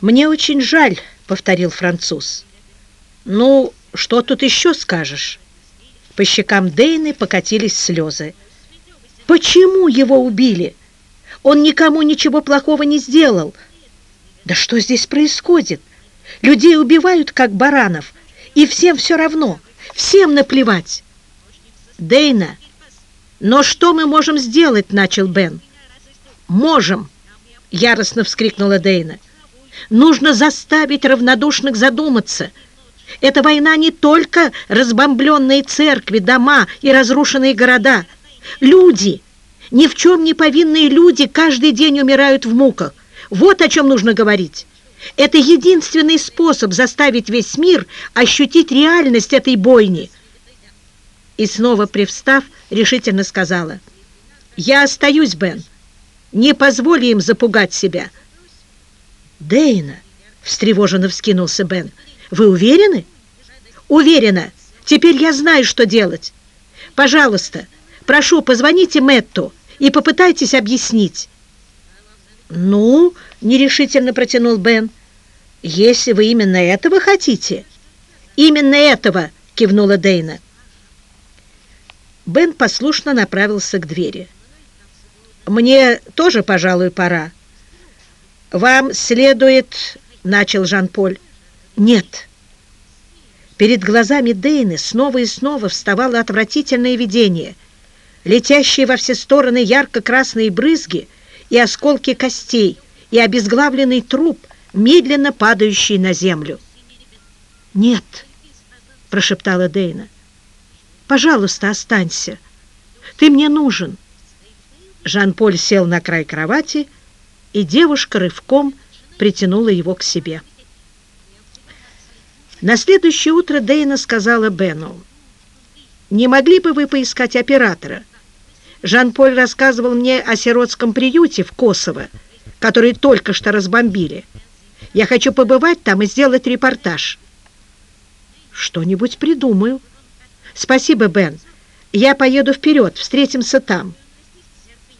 «Мне очень жаль», — повторил француз. «Ну, что тут еще скажешь?» По щекам Дейны покатились слезы. «Почему его убили? Он никому ничего плохого не сделал. Да что здесь происходит? Людей убивают, как баранов, и всем все равно, всем наплевать». «Дейна, но что мы можем сделать?» — начал Бен. «Можем!» — яростно вскрикнула Дейна. «Нужно заставить равнодушных задуматься. Эта война не только разбомбленные церкви, дома и разрушенные города. Люди, ни в чем не повинные люди, каждый день умирают в муках. Вот о чем нужно говорить. Это единственный способ заставить весь мир ощутить реальность этой бойни». И снова привстав, решительно сказала, «Я остаюсь, Бен». Не позволь им запугать себя. Дейна, встревоженно вскинулся Бен. Вы уверены? Уверена. Теперь я знаю, что делать. Пожалуйста, прошу, позвоните Мэтту и попытайтесь объяснить. Ну, нерешительно протянул Бен. Если вы именно этого хотите. Именно этого, кивнула Дейна. Бен послушно направился к двери. «Мне тоже, пожалуй, пора». «Вам следует...» — начал Жан-Поль. «Нет». Перед глазами Дейны снова и снова вставало отвратительное видение. Летящие во все стороны ярко-красные брызги и осколки костей, и обезглавленный труп, медленно падающий на землю. «Нет», — прошептала Дейна, — «пожалуйста, останься. Ты мне нужен». Жан-Поль сел на край кровати, и девушка рывком притянула его к себе. На следующее утро Дейна сказала Бену, «Не могли бы вы поискать оператора? Жан-Поль рассказывал мне о сиротском приюте в Косово, который только что разбомбили. Я хочу побывать там и сделать репортаж». «Что-нибудь придумаю». «Спасибо, Бен. Я поеду вперед, встретимся там».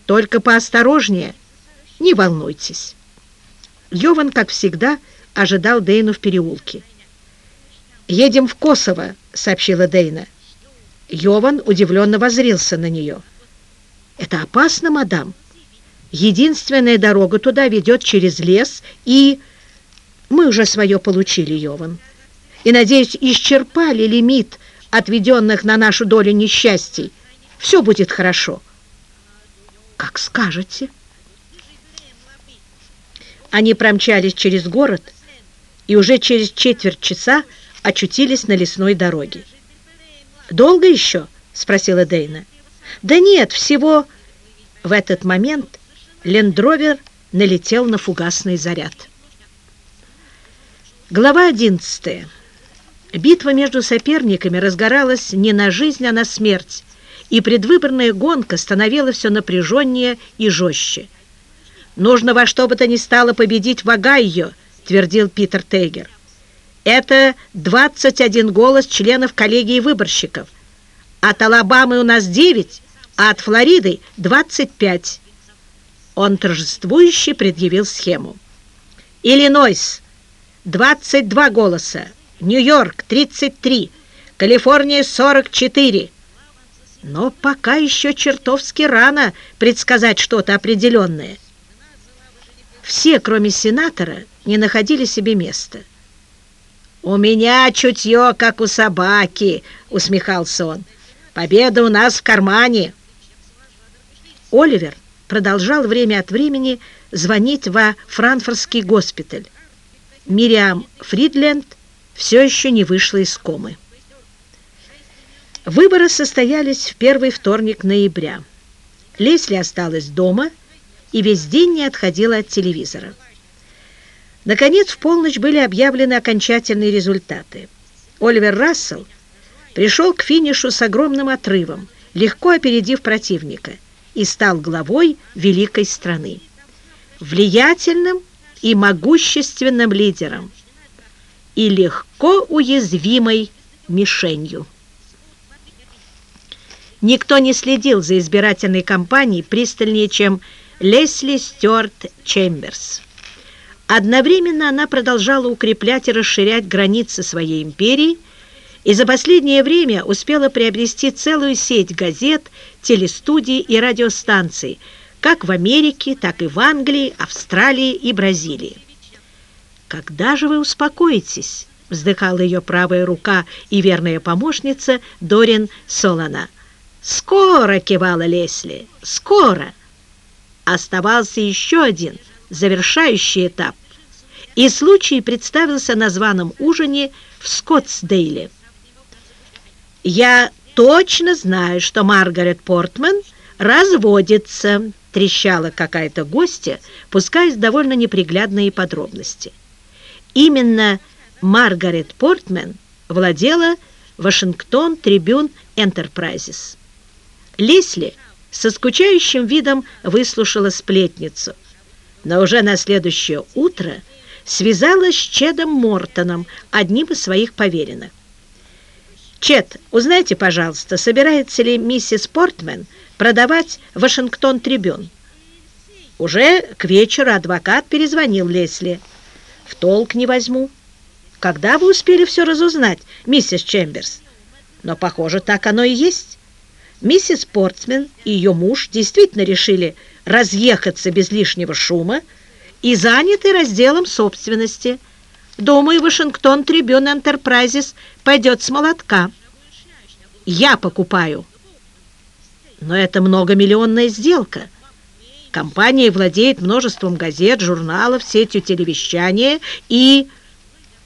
Только поосторожнее, не волнуйтесь. Йован, как всегда, ожидал Дейну в переулке. «Едем в Косово», — сообщила Дейна. Йован удивленно возрился на нее. «Это опасно, мадам. Единственная дорога туда ведет через лес, и...» «Мы уже свое получили, Йован, и, надеюсь, исчерпали лимит отведенных на нашу долю несчастий. Все будет хорошо». «Как скажете». Они промчались через город и уже через четверть часа очутились на лесной дороге. «Долго еще?» — спросила Дейна. «Да нет, всего...» В этот момент лендровер налетел на фугасный заряд. Глава 11. Битва между соперниками разгоралась не на жизнь, а на смерть, и предвыборная гонка становилась все напряженнее и жестче. «Нужно во что бы то ни стало победить Вагайо», — твердил Питер Тейгер. «Это 21 голос членов коллегии выборщиков. От Алабамы у нас 9, а от Флориды 25». Он торжествующе предъявил схему. «Иллинойс — 22 голоса, Нью-Йорк — 33, Калифорния — 44, но пока еще чертовски рано предсказать что-то определенное. Все, кроме сенатора, не находили себе места. «У меня чутье, как у собаки», — усмехался он. «Победа у нас в кармане». Оливер продолжал время от времени звонить во Франкфуртский госпиталь. Мириам Фридленд все еще не вышла из комы. Выборы состоялись в первый вторник ноября. Лесли осталась дома и весь день не отходила от телевизора. Наконец, в полночь были объявлены окончательные результаты. Оливер Рассел пришел к финишу с огромным отрывом, легко опередив противника, и стал главой великой страны. Влиятельным и могущественным лидером и легко уязвимой мишенью. Никто не следил за избирательной кампанией пристальнее, чем Лесли Стюарт Чемберс. Одновременно она продолжала укреплять и расширять границы своей империи и за последнее время успела приобрести целую сеть газет, телестудий и радиостанций, как в Америке, так и в Англии, Австралии и Бразилии. «Когда же вы успокоитесь?» — вздыхала ее правая рука и верная помощница Дорин Солона. «Скоро!» — кивала Лесли. «Скоро!» Оставался еще один завершающий этап, и случай представился на званом ужине в Скоттсдейле. «Я точно знаю, что Маргарет Портман разводится», трещала какая-то гостья, пускаясь в довольно неприглядные подробности. Именно Маргарет Портман владела Вашингтон Трибюн Энтерпрайзес. Лесли со скучающим видом выслушала сплетницу, но уже на следующее утро связалась с Чедом Мортоном, одним из своих поверенных. «Чед, узнайте, пожалуйста, собирается ли миссис Портман продавать Вашингтон Трибюн?» Уже к вечеру адвокат перезвонил Лесли. «В толк не возьму». «Когда вы успели все разузнать, миссис Чемберс?» «Но, похоже, так оно и есть». Миссис Портсмен и ее муж действительно решили разъехаться без лишнего шума и заняты разделом собственности. Думаю, Вашингтон Трибюн Энтерпрайзес пойдет с молотка. Я покупаю. Но это многомиллионная сделка. Компания владеет множеством газет, журналов, сетью телевещания и...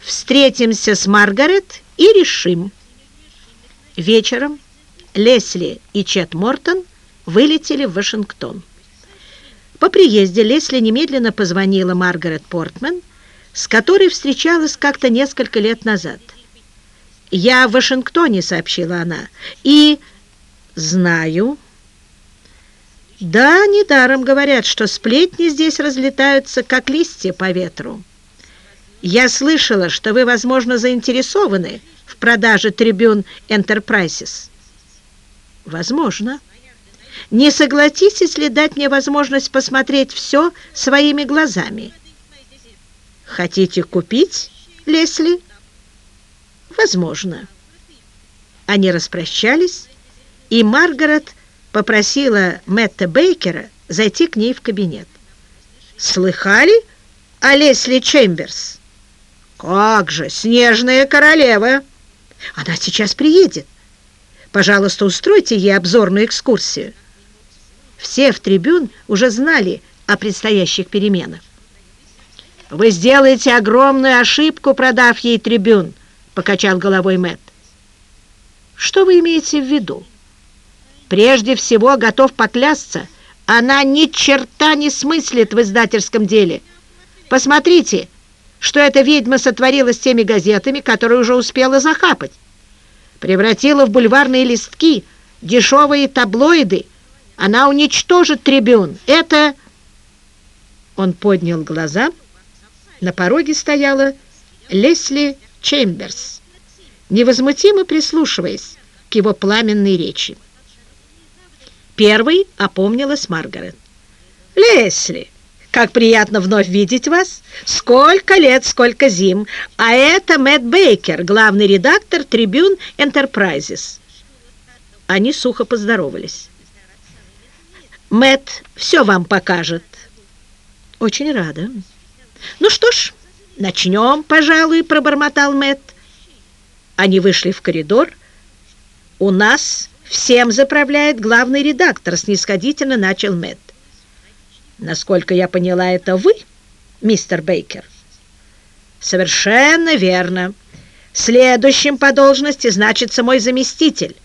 Встретимся с Маргарет и решим. Вечером Лесли и Чет Мортон вылетели в Вашингтон. По приезде Лесли немедленно позвонила Маргарет Портман, с которой встречалась как-то несколько лет назад. «Я в Вашингтоне», — сообщила она, — «и...» «Знаю». «Да, недаром говорят, что сплетни здесь разлетаются, как листья по ветру. Я слышала, что вы, возможно, заинтересованы в продаже трибюн Enterprises». Возможно. Не согласитесь ли дать мне возможность посмотреть все своими глазами? Хотите купить, Лесли? Возможно. Они распрощались, и Маргарет попросила Мэтта Бейкера зайти к ней в кабинет. «Слыхали о Лесли Чемберс?» «Как же, снежная королева!» «Она сейчас приедет. Пожалуйста, устройте ей обзорную экскурсию. Все в трибюн уже знали о предстоящих переменах. «Вы сделаете огромную ошибку, продав ей трибюн», — покачал головой Мэтт. «Что вы имеете в виду?» «Прежде всего, готов поклясться, она ни черта не смыслит в издательском деле. Посмотрите, что эта ведьма сотворила с теми газетами, которые уже успела захапать превратила в бульварные листки дешевые таблоиды. Она уничтожит трибюн. Это...» Он поднял глаза. На пороге стояла Лесли Чемберс, невозмутимо прислушиваясь к его пламенной речи. Первый опомнилась Маргарет. «Лесли!» Как приятно вновь видеть вас. Сколько лет, сколько зим. А это Мэтт Бейкер, главный редактор Tribune Enterprises. Они сухо поздоровались. Мэтт все вам покажет. Очень рада. Ну что ж, начнем, пожалуй, пробормотал Мэтт. Они вышли в коридор. У нас всем заправляет главный редактор, снисходительно начал Мэтт. Насколько я поняла, это вы, мистер Бейкер? Совершенно верно. Следующим по должности значится мой заместитель,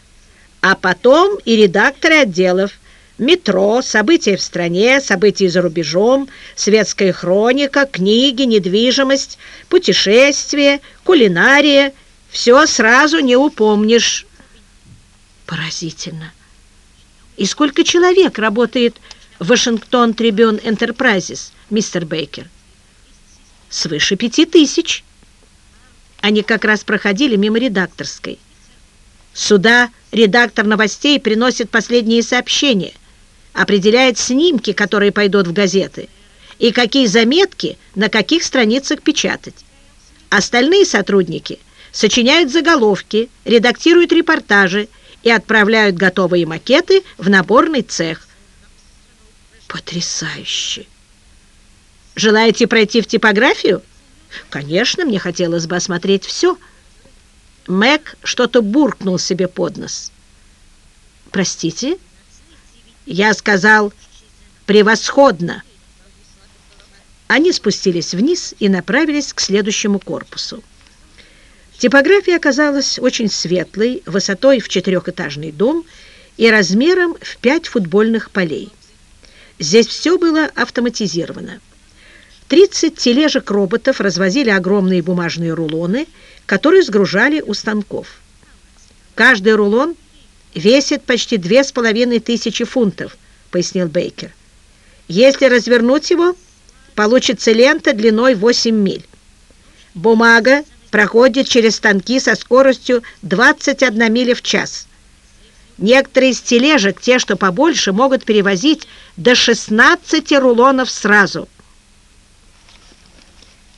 а потом и редакторы отделов метро, события в стране, события за рубежом, светская хроника, книги, недвижимость, путешествия, кулинария. Все сразу не упомнишь. Поразительно. И сколько человек работает Вашингтон Трибюн Энтерпрайзес, мистер Бейкер? Свыше пяти тысяч. Они как раз проходили мимо редакторской. Сюда редактор новостей приносит последние сообщения, определяет снимки, которые пойдут в газеты, и какие заметки на каких страницах печатать. Остальные сотрудники сочиняют заголовки, редактируют репортажи и отправляют готовые макеты в наборный цех. Потрясающе! Желаете пройти в типографию? Конечно, мне хотелось бы осмотреть все. Мэг что-то буркнул себе под нос. Простите? Я сказал «превосходно». Они спустились вниз и направились к следующему корпусу. Типография оказалась очень светлой, высотой в четырехэтажный дом и размером в пять футбольных полей. Здесь все было автоматизировано. 30 тележек роботов развозили огромные бумажные рулоны, которые сгружали у станков. Каждый рулон весит почти две с половиной тысячи фунтов, пояснил Бейкер. Если развернуть его, получится лента длиной 8 миль. Бумага проходит через станки со скоростью 21 миля в час. Некоторые из тележек, те, что побольше, могут перевозить до 16 рулонов сразу –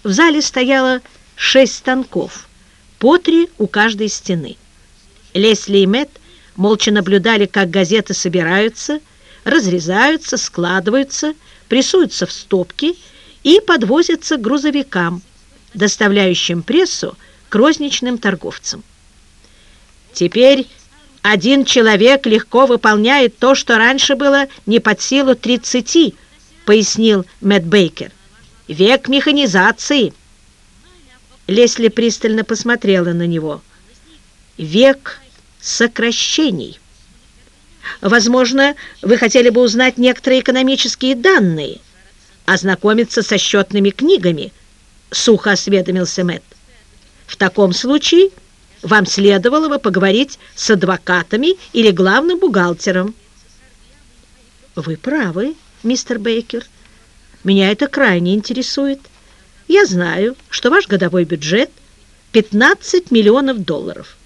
в зале стояло шесть станков, по три у каждой стены. Лесли и Мэтт молча наблюдали, как газеты собираются, разрезаются, складываются, прессуются в стопки и подвозятся к грузовикам, доставляющим прессу к розничным торговцам. Теперь один человек легко выполняет то, что раньше было не под силу 30, пояснил Мэтт Бейкер. Век механизации. Лесли пристально посмотрела на него. Век сокращений. Возможно, вы хотели бы узнать некоторые экономические данные, ознакомиться со счетными книгами, сухо осведомился Мэтт. В таком случае вам следовало бы поговорить с адвокатами или главным бухгалтером. Вы правы, мистер Бейкер. Меня это крайне интересует. Я знаю, что ваш годовой бюджет 15 миллионов долларов.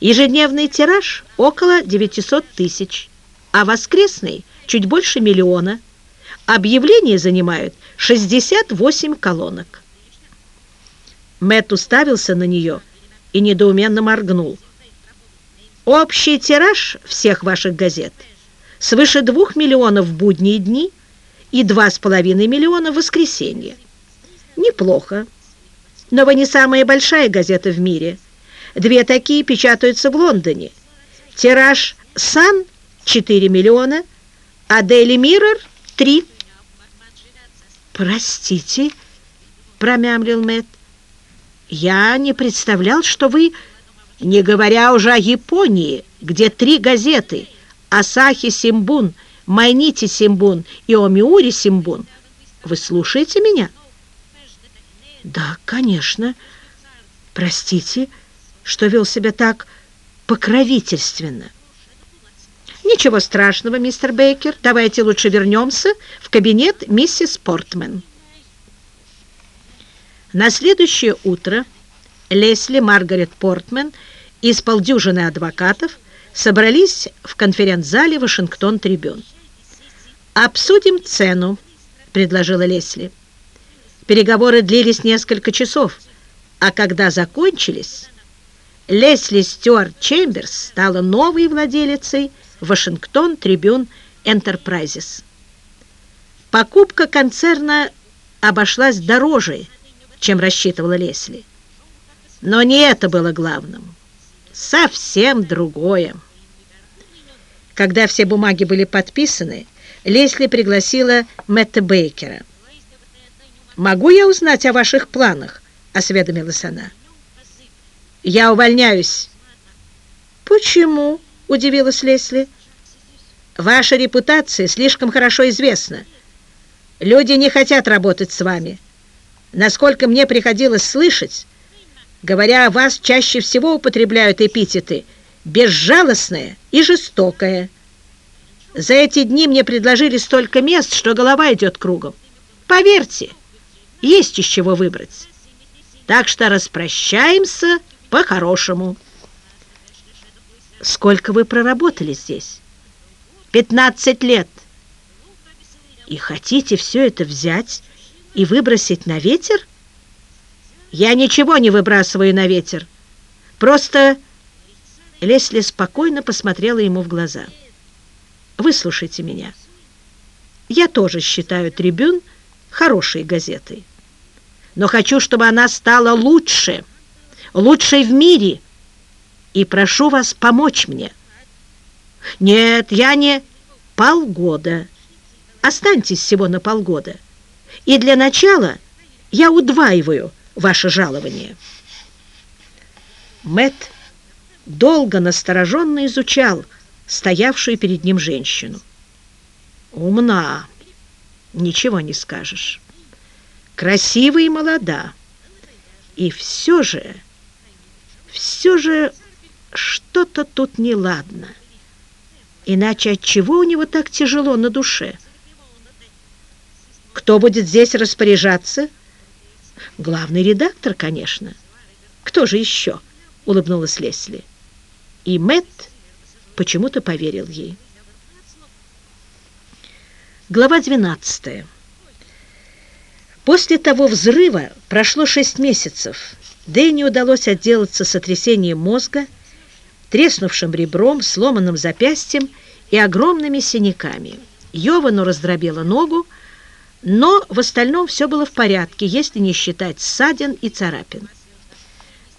Ежедневный тираж около 900 тысяч, а воскресный чуть больше миллиона. Объявления занимают 68 колонок. Мэтт уставился на нее и недоуменно моргнул. Общий тираж всех ваших газет свыше двух миллионов в будние дни – и 2,5 миллиона в воскресенье. Неплохо. Но вы не самая большая газета в мире. Две такие печатаются в Лондоне. Тираж «Сан» 4 миллиона, а «Дейли Миррор» 3. «Простите», — промямлил Мэтт, — «я не представлял, что вы...» «Не говоря уже о Японии, где три газеты — «Асахи Симбун», Майнити Симбун и Омиури Симбун. Вы слушаете меня? Да, конечно. Простите, что вел себя так покровительственно. Ничего страшного, мистер Бейкер. Давайте лучше вернемся в кабинет миссис Портмен. На следующее утро Лесли Маргарет Портмен и с полдюжины адвокатов собрались в конференц-зале «Вашингтон-Трибюн». «Обсудим цену», — предложила Лесли. Переговоры длились несколько часов, а когда закончились, Лесли Стюарт Чемберс стала новой владелицей «Вашингтон Трибюн Энтерпрайзес». Покупка концерна обошлась дороже, чем рассчитывала Лесли. Но не это было главным. Совсем другое. Когда все бумаги были подписаны, Лесли пригласила Мэтта Бейкера. «Могу я узнать о ваших планах?» — осведомилась она. «Я увольняюсь». «Почему?» — удивилась Лесли. «Ваша репутация слишком хорошо известна. Люди не хотят работать с вами. Насколько мне приходилось слышать, говоря о вас, чаще всего употребляют эпитеты «безжалостное» и «жестокое». За эти дни мне предложили столько мест, что голова идет кругом. Поверьте, есть из чего выбрать. Так что распрощаемся по-хорошему. Сколько вы проработали здесь? 15 лет. И хотите все это взять и выбросить на ветер? Я ничего не выбрасываю на ветер. Просто Лесли спокойно посмотрела ему в глаза. Выслушайте меня. Я тоже считаю «Трибюн» хорошей газетой. Но хочу, чтобы она стала лучше, лучшей в мире. И прошу вас помочь мне. Нет, я не полгода. Останьтесь всего на полгода. И для начала я удваиваю ваше жалование. Мэт долго настороженно изучал стоявшую перед ним женщину. Умна, ничего не скажешь. Красива и молода. И все же, все же что-то тут неладно. Иначе от чего у него так тяжело на душе? Кто будет здесь распоряжаться? Главный редактор, конечно. Кто же еще? Улыбнулась Лесли. И Мэтт почему-то поверил ей. Глава 12. После того взрыва прошло шесть месяцев. Дэнни удалось отделаться сотрясением мозга, треснувшим ребром, сломанным запястьем и огромными синяками. Йовану раздробила ногу, но в остальном все было в порядке, если не считать ссадин и царапин.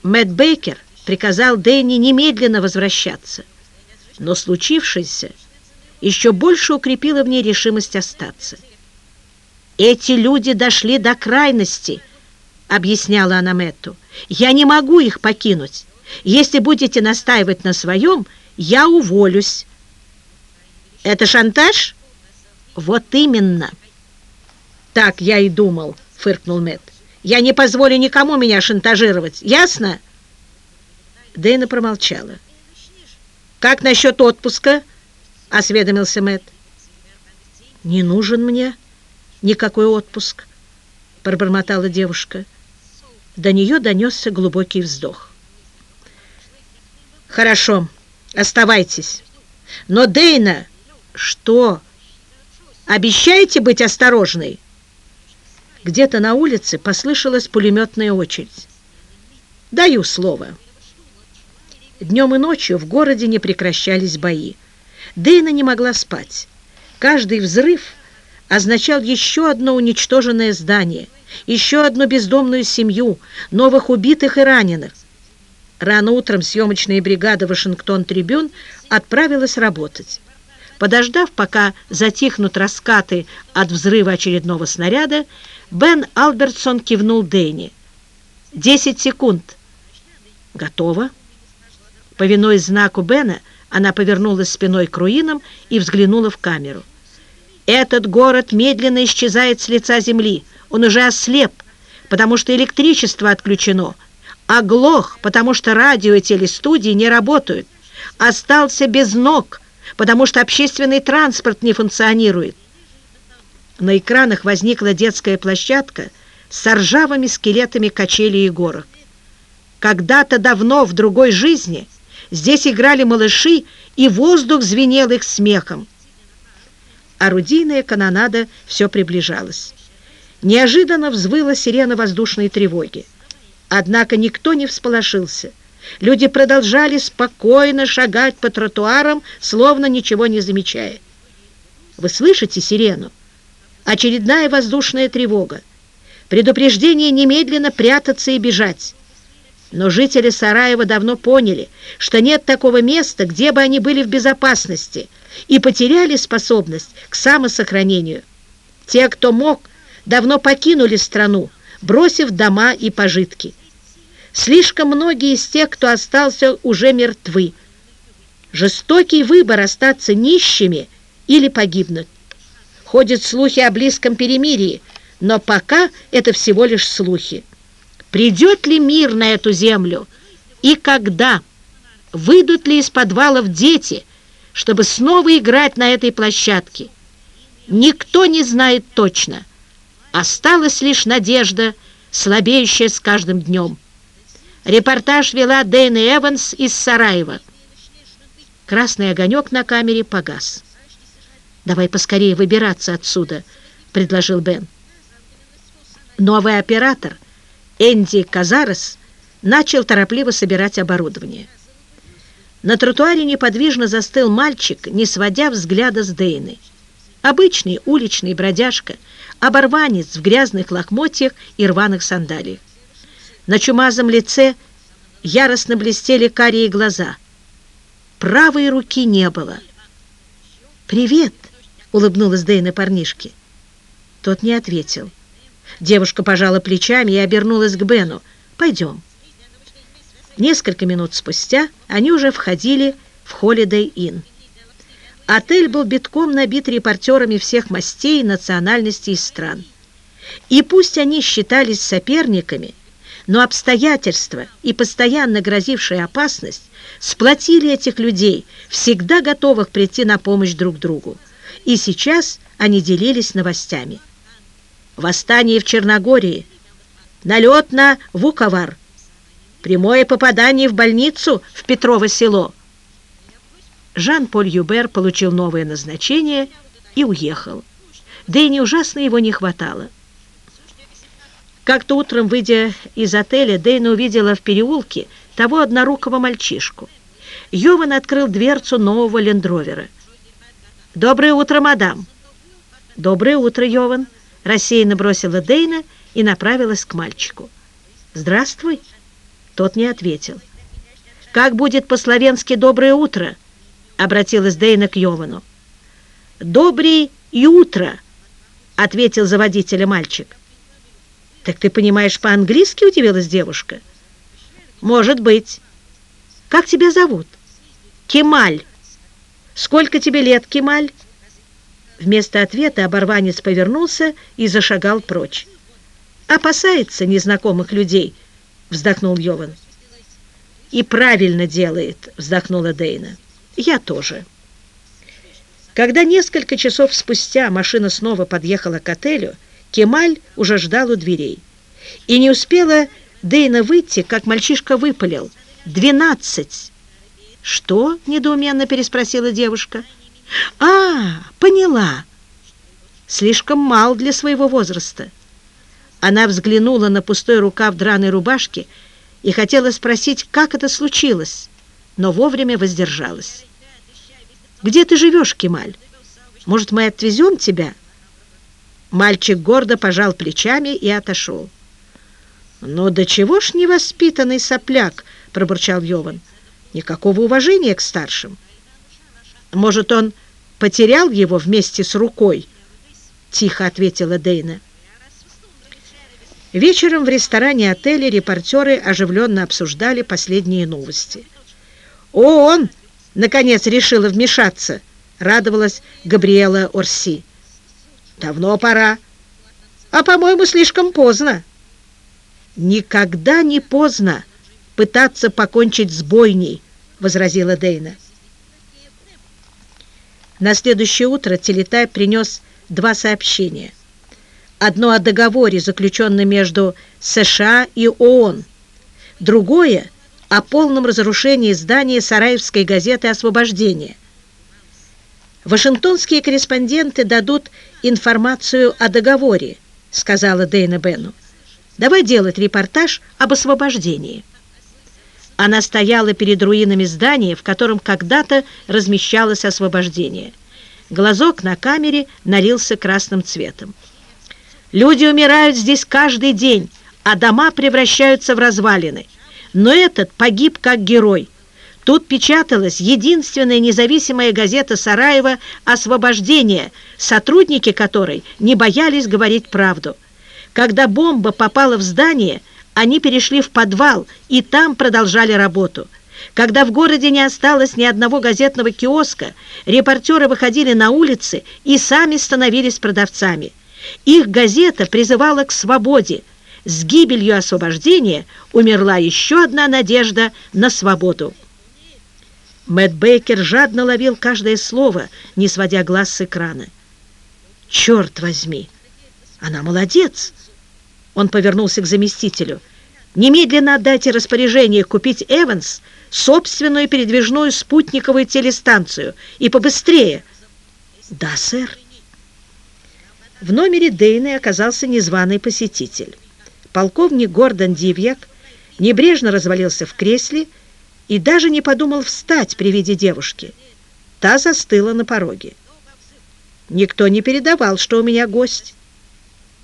Мэтт Бейкер приказал Дэнни немедленно возвращаться, но случившееся еще больше укрепило в ней решимость остаться. «Эти люди дошли до крайности», — объясняла она Мэтту. «Я не могу их покинуть. Если будете настаивать на своем, я уволюсь». «Это шантаж?» «Вот именно». «Так я и думал», — фыркнул Мэтт. «Я не позволю никому меня шантажировать. Ясно?» Дэйна промолчала. «Как насчет отпуска?» — осведомился Мэтт. «Не нужен мне никакой отпуск», — пробормотала девушка. До нее донесся глубокий вздох. «Хорошо, оставайтесь. Но, Дейна...» «Что? Обещаете быть осторожной?» Где-то на улице послышалась пулеметная очередь. «Даю слово». Днем и ночью в городе не прекращались бои. Дейна не могла спать. Каждый взрыв означал еще одно уничтоженное здание, еще одну бездомную семью, новых убитых и раненых. Рано утром съемочная бригада «Вашингтон-Трибюн» отправилась работать. Подождав, пока затихнут раскаты от взрыва очередного снаряда, Бен Албертсон кивнул Дэнни. «Десять секунд». «Готово». Повинуясь знаку Бена, она повернулась спиной к руинам и взглянула в камеру. «Этот город медленно исчезает с лица земли. Он уже ослеп, потому что электричество отключено, оглох, потому что радио и телестудии не работают, остался без ног, потому что общественный транспорт не функционирует. На экранах возникла детская площадка с ржавыми скелетами качелей и горок. Когда-то давно, в другой жизни, здесь играли малыши, и воздух звенел их смехом. Орудийная канонада все приближалась. Неожиданно взвыла сирена воздушной тревоги. Однако никто не всполошился. Люди продолжали спокойно шагать по тротуарам, словно ничего не замечая. Вы слышите сирену? Очередная воздушная тревога. Предупреждение немедленно прятаться и бежать. Но жители Сараева давно поняли, что нет такого места, где бы они были в безопасности, и потеряли способность к самосохранению. Те, кто мог, давно покинули страну, бросив дома и пожитки. Слишком многие из тех, кто остался, уже мертвы. Жестокий выбор остаться нищими или погибнуть. Ходят слухи о близком перемирии, но пока это всего лишь слухи. Придет ли мир на эту землю? И когда? Выйдут ли из подвалов дети, чтобы снова играть на этой площадке? Никто не знает точно. Осталась лишь надежда, слабеющая с каждым днем. Репортаж вела Дэйна Эванс из Сараева. Красный огонек на камере погас. «Давай поскорее выбираться отсюда», предложил Бен. Новый оператор Энди Казарес начал торопливо собирать оборудование. На тротуаре неподвижно застыл мальчик, не сводя взгляда с Дейны. Обычный уличный бродяжка, оборванец в грязных лохмотьях и рваных сандалиях. На чумазом лице яростно блестели карие глаза. Правой руки не было. «Привет!» — улыбнулась Дейна парнишке. Тот не ответил. Девушка пожала плечами и обернулась к Бену. «Пойдем». Несколько минут спустя они уже входили в Holiday Inn. Отель был битком набит репортерами всех мастей, национальностей и стран. И пусть они считались соперниками, но обстоятельства и постоянно грозившая опасность сплотили этих людей, всегда готовых прийти на помощь друг другу. И сейчас они делились новостями. Восстание в Черногории, налет на Вуковар, прямое попадание в больницу в Петрово село. Жан-Поль Юбер получил новое назначение и уехал. Да ужасно его не хватало. Как-то утром, выйдя из отеля, Дейна увидела в переулке того однорукого мальчишку. Йован открыл дверцу нового лендровера. «Доброе утро, мадам!» «Доброе утро, Йован!» Рассеянно бросила Дейна и направилась к мальчику. «Здравствуй!» Тот не ответил. «Как будет по-словенски «доброе утро»?» Обратилась Дейна к Йовану. «Добрый и утро!» Ответил за водителя мальчик. «Так ты понимаешь по-английски?» – удивилась девушка. «Может быть. Как тебя зовут?» «Кемаль». «Сколько тебе лет, Кемаль?» Вместо ответа оборванец повернулся и зашагал прочь. «Опасается незнакомых людей», — вздохнул Йован. «И правильно делает», — вздохнула Дейна. «Я тоже». Когда несколько часов спустя машина снова подъехала к отелю, Кемаль уже ждал у дверей. И не успела Дейна выйти, как мальчишка выпалил. «Двенадцать!» «Что?» — недоуменно переспросила девушка. «А, поняла. Слишком мал для своего возраста». Она взглянула на пустой рукав драной рубашки и хотела спросить, как это случилось, но вовремя воздержалась. «Где ты живешь, Кемаль? Может, мы отвезем тебя?» Мальчик гордо пожал плечами и отошел. «Ну, до чего ж невоспитанный сопляк!» — пробурчал Йован. «Никакого уважения к старшим». «Может, он потерял его вместе с рукой?» — тихо ответила Дейна. Вечером в ресторане отеля репортеры оживленно обсуждали последние новости. «ООН, наконец, решила вмешаться!» — радовалась Габриэла Орси. Давно пора. А, по-моему, слишком поздно. Никогда не поздно пытаться покончить с бойней, возразила Дейна. На следующее утро Телетай принес два сообщения. Одно о договоре, заключенном между США и ООН, другое о полном разрушении здания Сараевской газеты «Освобождение». Вашингтонские корреспонденты дадут информацию о договоре, сказала Дейна Бену. Давай делать репортаж об освобождении. Она стояла перед руинами здания, в котором когда-то размещалось освобождение. Глазок на камере налился красным цветом. Люди умирают здесь каждый день, а дома превращаются в развалины. Но этот погиб как герой. Тут печаталась единственная независимая газета Сараева «Освобождение», сотрудники которой не боялись говорить правду. Когда бомба попала в здание, они перешли в подвал и там продолжали работу. Когда в городе не осталось ни одного газетного киоска, репортеры выходили на улицы и сами становились продавцами. Их газета призывала к свободе. С гибелью освобождения умерла еще одна надежда на свободу. Мэтт Бейкер жадно ловил каждое слово, не сводя глаз с экрана. «Черт возьми! Она молодец!» Он повернулся к заместителю. «Немедленно отдайте распоряжение купить Эванс собственную передвижную спутниковую телестанцию. И побыстрее!» «Да, сэр». В номере Дейны оказался незваный посетитель. Полковник Гордон Дивьяк небрежно развалился в кресле и даже не подумал встать при виде девушки. Та застыла на пороге. Никто не передавал, что у меня гость.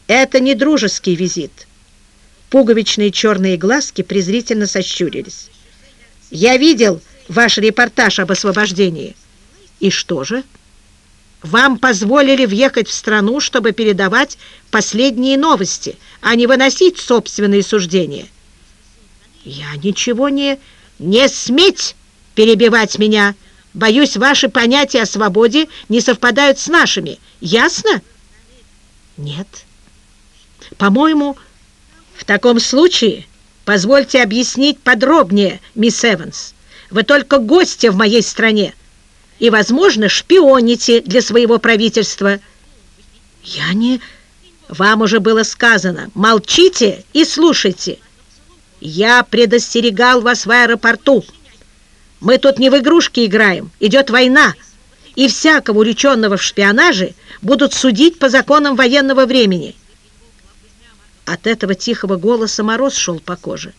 Это не дружеский визит. Пуговичные черные глазки презрительно сощурились. Я видел ваш репортаж об освобождении. И что же? Вам позволили въехать в страну, чтобы передавать последние новости, а не выносить собственные суждения. Я ничего не... Не сметь перебивать меня! Боюсь, ваши понятия о свободе не совпадают с нашими. Ясно? Нет. По-моему, в таком случае позвольте объяснить подробнее, мисс Эванс. Вы только гости в моей стране и, возможно, шпионите для своего правительства. Я не... Вам уже было сказано. Молчите и слушайте. Я предостерегал вас в аэропорту. Мы тут не в игрушки играем. Идет война. И всякого уреченного в шпионаже будут судить по законам военного времени. От этого тихого голоса мороз шел по коже.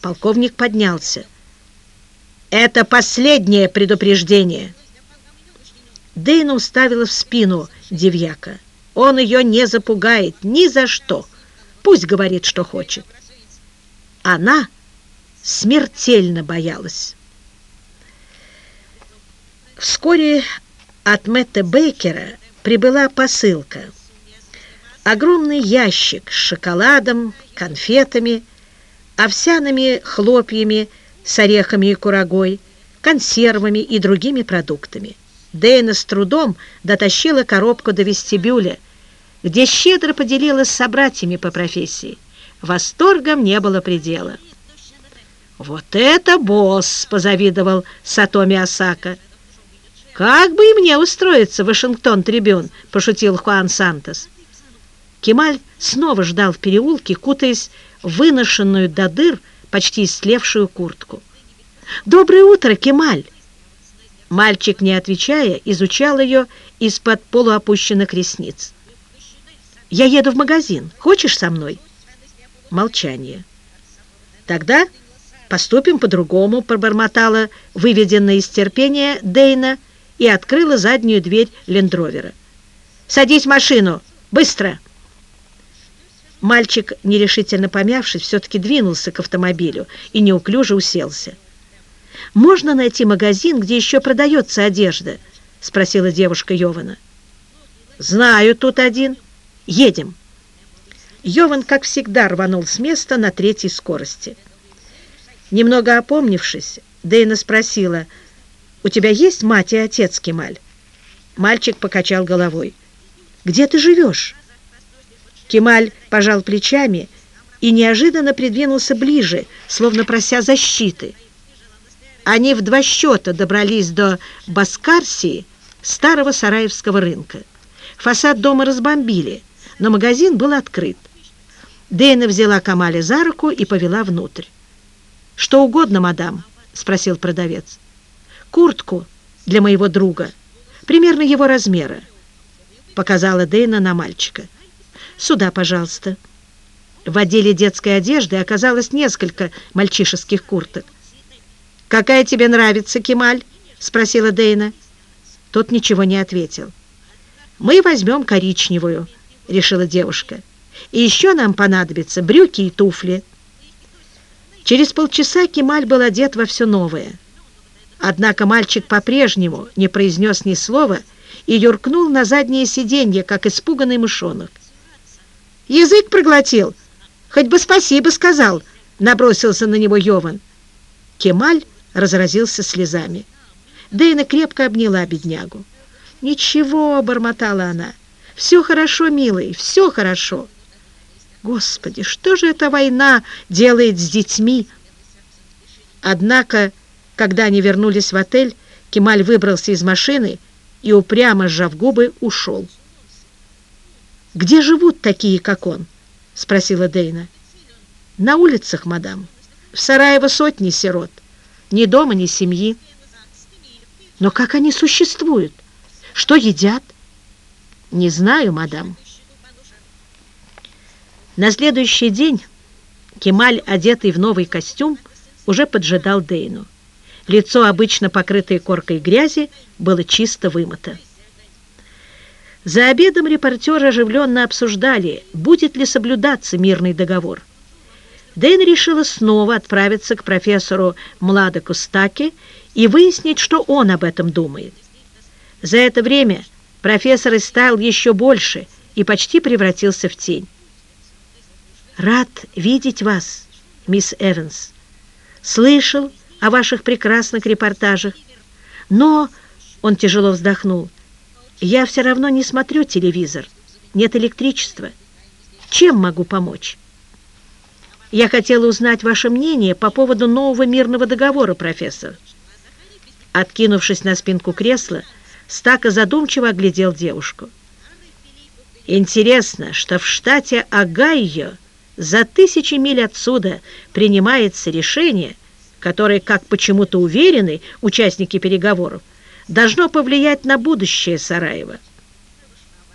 Полковник поднялся. «Это последнее предупреждение!» Дейна уставила в спину Девьяка. Он ее не запугает ни за что. Пусть говорит, что хочет. Она смертельно боялась. Вскоре от Мэтта Бейкера прибыла посылка. Огромный ящик с шоколадом, конфетами, овсяными хлопьями с орехами и курагой, консервами и другими продуктами. Дэйна с трудом дотащила коробку до вестибюля, где щедро поделилась с собратьями по профессии. Восторгом не было предела. «Вот это босс!» — позавидовал Сатоми Осака. «Как бы и мне устроиться Вашингтон-трибюн!» — пошутил Хуан Сантос. Кемаль снова ждал в переулке, кутаясь в выношенную до дыр, почти истлевшую куртку. «Доброе утро, Кемаль!» Мальчик, не отвечая, изучал ее из-под полуопущенных ресниц. «Я еду в магазин. Хочешь со мной?» Молчание. «Тогда поступим по-другому», — пробормотала выведенная из терпения Дейна и открыла заднюю дверь лендровера. «Садись в машину! Быстро!» Мальчик, нерешительно помявшись, все-таки двинулся к автомобилю и неуклюже уселся. «Можно найти магазин, где еще продается одежда?» — спросила девушка Йована. «Знаю тут один. Едем». Йован, как всегда, рванул с места на третьей скорости. Немного опомнившись, Дейна спросила, «У тебя есть мать и отец, Кемаль?» Мальчик покачал головой. «Где ты живешь?» Кемаль пожал плечами и неожиданно придвинулся ближе, словно прося защиты. Они в два счета добрались до Баскарсии, старого Сараевского рынка. Фасад дома разбомбили, но магазин был открыт. Дейна взяла Камаля за руку и повела внутрь. «Что угодно, мадам?» — спросил продавец. «Куртку для моего друга, примерно его размера», — показала Дейна на мальчика. «Сюда, пожалуйста». В отделе детской одежды оказалось несколько мальчишеских курток. «Какая тебе нравится, Кемаль?» — спросила Дейна. Тот ничего не ответил. «Мы возьмем коричневую», — решила девушка. «И еще нам понадобятся брюки и туфли». Через полчаса Кемаль был одет во все новое. Однако мальчик по-прежнему не произнес ни слова и юркнул на заднее сиденье, как испуганный мышонок. «Язык проглотил! Хоть бы спасибо сказал!» — набросился на него Йован. Кемаль разразился слезами. Дейна крепко обняла беднягу. «Ничего», — бормотала она, — «все хорошо, милый, все хорошо». Господи, что же эта война делает с детьми? Однако, когда они вернулись в отель, Кемаль выбрался из машины и, упрямо сжав губы, ушел. «Где живут такие, как он?» — спросила Дейна. «На улицах, мадам. В Сараево сотни сирот. Ни дома, ни семьи. Но как они существуют? Что едят? Не знаю, мадам. На следующий день Кемаль, одетый в новый костюм, уже поджидал Дейну. Лицо, обычно покрытое коркой грязи, было чисто вымыто. За обедом репортеры оживленно обсуждали, будет ли соблюдаться мирный договор. Дейна решила снова отправиться к профессору Млада Кустаке и выяснить, что он об этом думает. За это время профессор стал еще больше и почти превратился в тень. «Рад видеть вас, мисс Эванс. Слышал о ваших прекрасных репортажах, но...» Он тяжело вздохнул. «Я все равно не смотрю телевизор. Нет электричества. Чем могу помочь?» «Я хотела узнать ваше мнение по поводу нового мирного договора, профессор». Откинувшись на спинку кресла, Стака задумчиво оглядел девушку. «Интересно, что в штате Огайо за тысячи миль отсюда принимается решение, которое, как почему-то уверены участники переговоров, должно повлиять на будущее Сараева.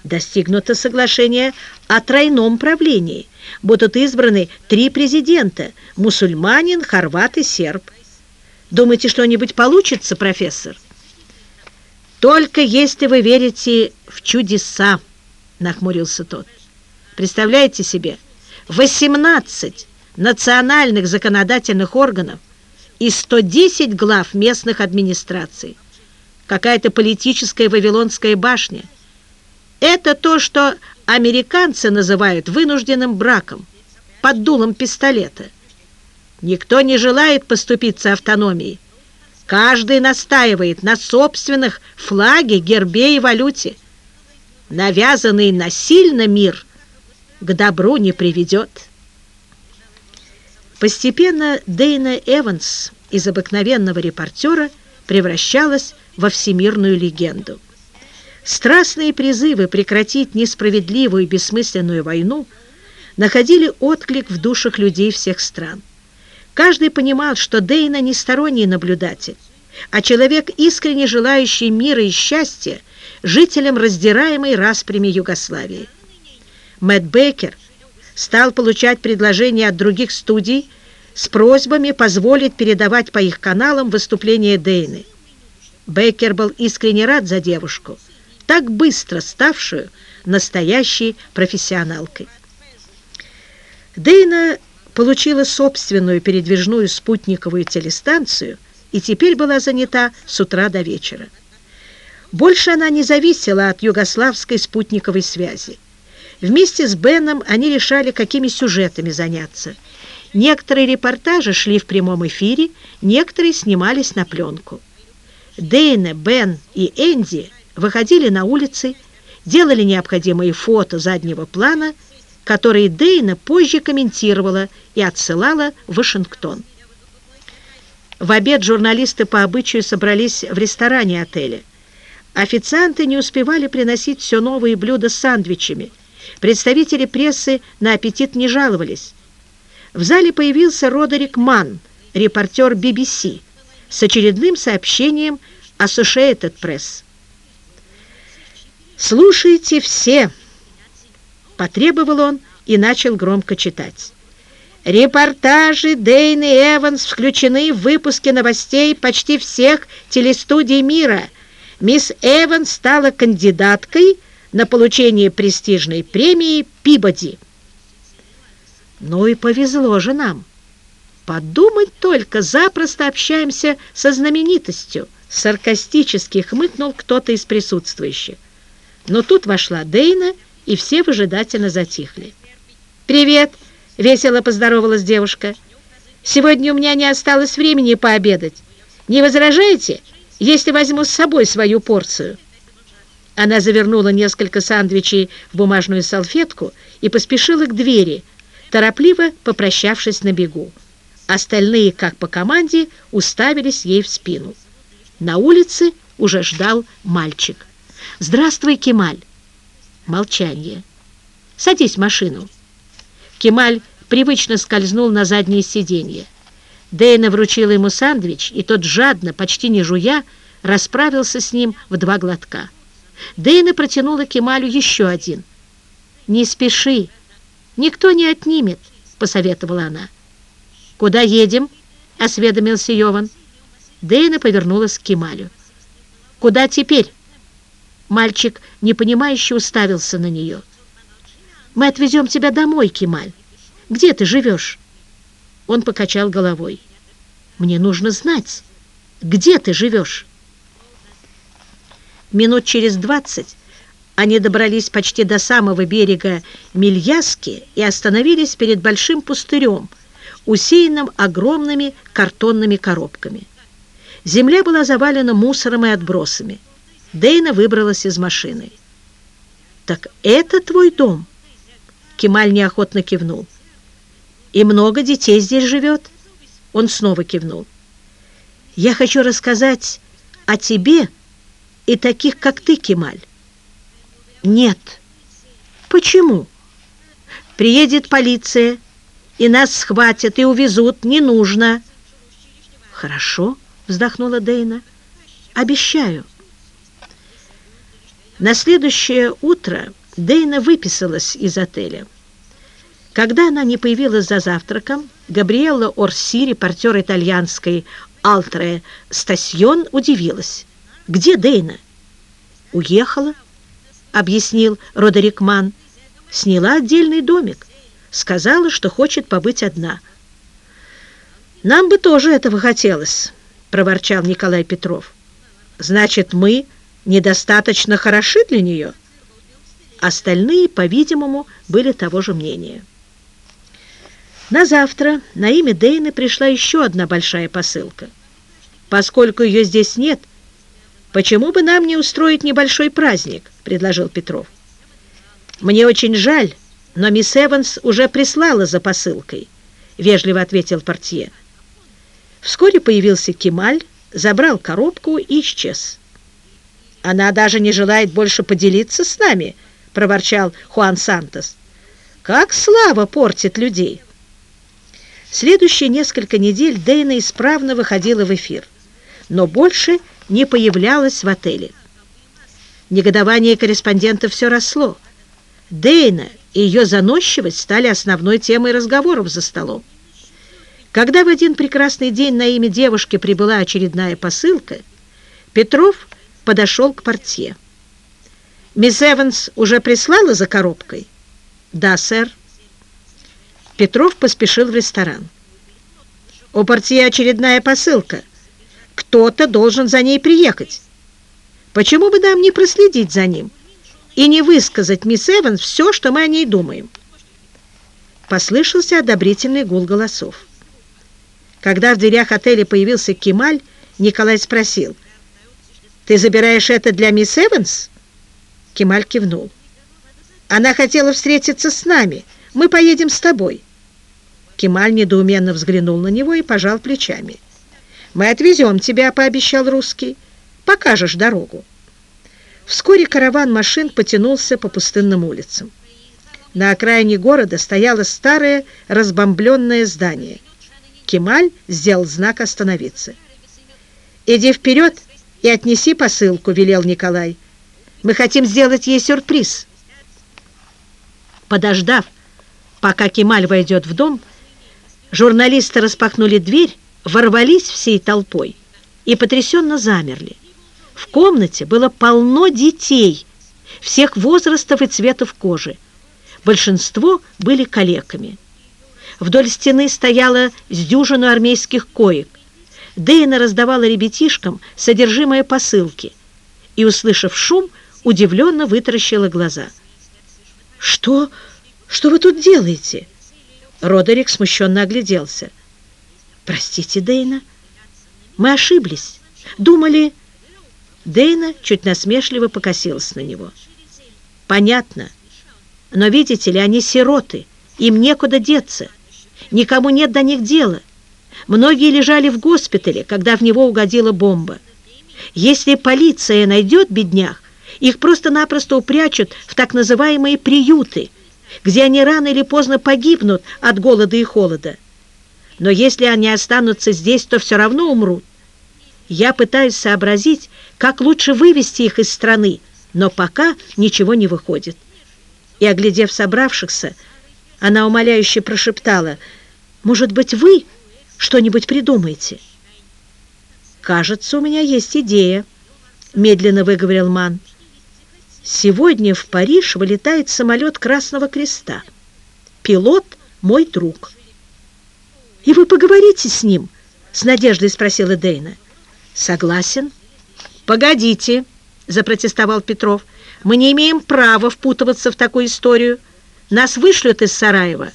Достигнуто соглашение о тройном правлении. Будут избраны три президента – мусульманин, хорват и серб. Думаете, что-нибудь получится, профессор? Только если вы верите в чудеса, нахмурился тот. Представляете себе, 18 национальных законодательных органов и 110 глав местных администраций. Какая-то политическая Вавилонская башня. Это то, что американцы называют вынужденным браком, под дулом пистолета. Никто не желает поступиться автономией. Каждый настаивает на собственных флаге, гербе и валюте. Навязанный насильно мир к добру не приведет. Постепенно Дейна Эванс из обыкновенного репортера превращалась во всемирную легенду. Страстные призывы прекратить несправедливую и бессмысленную войну находили отклик в душах людей всех стран. Каждый понимал, что Дейна не сторонний наблюдатель, а человек, искренне желающий мира и счастья жителям раздираемой распрями Югославии. Мэтт Бейкер стал получать предложения от других студий с просьбами позволить передавать по их каналам выступления Дейны. Бейкер был искренне рад за девушку, так быстро ставшую настоящей профессионалкой. Дейна получила собственную передвижную спутниковую телестанцию и теперь была занята с утра до вечера. Больше она не зависела от югославской спутниковой связи. Вместе с Беном они решали, какими сюжетами заняться. Некоторые репортажи шли в прямом эфире, некоторые снимались на пленку. Дейна, Бен и Энди выходили на улицы, делали необходимые фото заднего плана, которые Дейна позже комментировала и отсылала в Вашингтон. В обед журналисты по обычаю собрались в ресторане отеля. Официанты не успевали приносить все новые блюда с сандвичами. Представители прессы на аппетит не жаловались. В зале появился Родерик Манн, репортер BBC, с очередным сообщением Associated Press. «Слушайте все!» – потребовал он и начал громко читать. Репортажи Дейны Эванс включены в выпуски новостей почти всех телестудий мира. Мисс Эванс стала кандидаткой на получение престижной премии Пибоди. Ну и повезло же нам. Подумать только, запросто общаемся со знаменитостью. Саркастически хмыкнул кто-то из присутствующих. Но тут вошла Дейна, и все выжидательно затихли. «Привет!» — весело поздоровалась девушка. «Сегодня у меня не осталось времени пообедать. Не возражаете, если возьму с собой свою порцию?» Она завернула несколько сандвичей в бумажную салфетку и поспешила к двери, торопливо попрощавшись на бегу. Остальные, как по команде, уставились ей в спину. На улице уже ждал мальчик. «Здравствуй, Кемаль!» Молчание. «Садись в машину!» Кемаль привычно скользнул на заднее сиденье. Дейна вручила ему сандвич, и тот жадно, почти не жуя, расправился с ним в два глотка. Дейна протянула Кемалю еще один. «Не спеши, «Никто не отнимет», — посоветовала она. «Куда едем?» — осведомился Йован. Дейна повернулась к Кемалю. «Куда теперь?» Мальчик, непонимающе, уставился на нее. «Мы отвезем тебя домой, Кемаль. Где ты живешь?» Он покачал головой. «Мне нужно знать, где ты живешь?» Минут через двадцать они добрались почти до самого берега Мильяски и остановились перед большим пустырем, усеянным огромными картонными коробками. Земля была завалена мусором и отбросами. Дейна выбралась из машины. «Так это твой дом?» Кемаль неохотно кивнул. «И много детей здесь живет?» Он снова кивнул. «Я хочу рассказать о тебе и таких, как ты, Кемаль». «Нет». «Почему?» «Приедет полиция, и нас схватят и увезут. Не нужно». «Хорошо», — вздохнула Дейна. «Обещаю». На следующее утро Дейна выписалась из отеля. Когда она не появилась за завтраком, Габриэлла Орси, репортер итальянской «Алтре Стасьон», удивилась. «Где Дейна?» «Уехала», — объяснил Родерик Ман. «Сняла отдельный домик. Сказала, что хочет побыть одна». «Нам бы тоже этого хотелось», — проворчал Николай Петров. «Значит, мы недостаточно хороши для нее?» Остальные, по-видимому, были того же мнения. На завтра на имя Дейны пришла еще одна большая посылка. «Поскольку ее здесь нет, почему бы нам не устроить небольшой праздник?» – предложил Петров. «Мне очень жаль, но мисс Эванс уже прислала за посылкой», – вежливо ответил портье. Вскоре появился Кемаль, забрал коробку и исчез. «Она даже не желает больше поделиться с нами», – проворчал Хуан Сантос. «Как слава портит людей!» Следующие несколько недель Дейна исправно выходила в эфир, но больше не появлялась в отеле. Негодование корреспондентов все росло. Дейна и ее заносчивость стали основной темой разговоров за столом. Когда в один прекрасный день на имя девушки прибыла очередная посылка, Петров подошел к портье. «Мисс Эванс уже прислала за коробкой?» «Да, сэр». Петров поспешил в ресторан. «У портье очередная посылка. Кто-то должен за ней приехать. Почему бы нам не проследить за ним и не высказать мисс Эванс все, что мы о ней думаем?» Послышался одобрительный гул голосов. Когда в дверях отеля появился Кемаль, Николай спросил, «Ты забираешь это для мисс Эванс?» Кемаль кивнул. «Она хотела встретиться с нами. Мы поедем с тобой». Кемаль недоуменно взглянул на него и пожал плечами. «Мы отвезем тебя», — пообещал русский. «Покажешь дорогу». Вскоре караван машин потянулся по пустынным улицам. На окраине города стояло старое разбомбленное здание. Кемаль сделал знак «Остановиться». «Иди вперед и отнеси посылку», — велел Николай. «Мы хотим сделать ей сюрприз». Подождав, пока Кемаль войдет в дом, Журналисты распахнули дверь, ворвались всей толпой и потрясенно замерли. В комнате было полно детей, всех возрастов и цветов кожи. Большинство были калеками. Вдоль стены стояла с армейских коек. Дейна раздавала ребятишкам содержимое посылки и, услышав шум, удивленно вытаращила глаза. «Что? Что вы тут делаете?» Родерик смущенно огляделся. «Простите, Дейна, мы ошиблись. Думали...» Дейна чуть насмешливо покосилась на него. «Понятно. Но, видите ли, они сироты. Им некуда деться. Никому нет до них дела. Многие лежали в госпитале, когда в него угодила бомба. Если полиция найдет беднях, их просто-напросто упрячут в так называемые приюты – где они рано или поздно погибнут от голода и холода. Но если они останутся здесь, то все равно умрут. Я пытаюсь сообразить, как лучше вывести их из страны, но пока ничего не выходит. И, оглядев собравшихся, Она умоляюще прошептала, «Может быть, вы что-нибудь придумаете?» «Кажется, у меня есть идея», — медленно выговорил Ман. «Сегодня в Париж вылетает самолет Красного Креста. Пилот — мой друг». «И вы поговорите с ним?» — с надеждой спросила Дейна. «Согласен». «Погодите», — запротестовал Петров. «Мы не имеем права впутываться в такую историю. Нас вышлют из Сараева.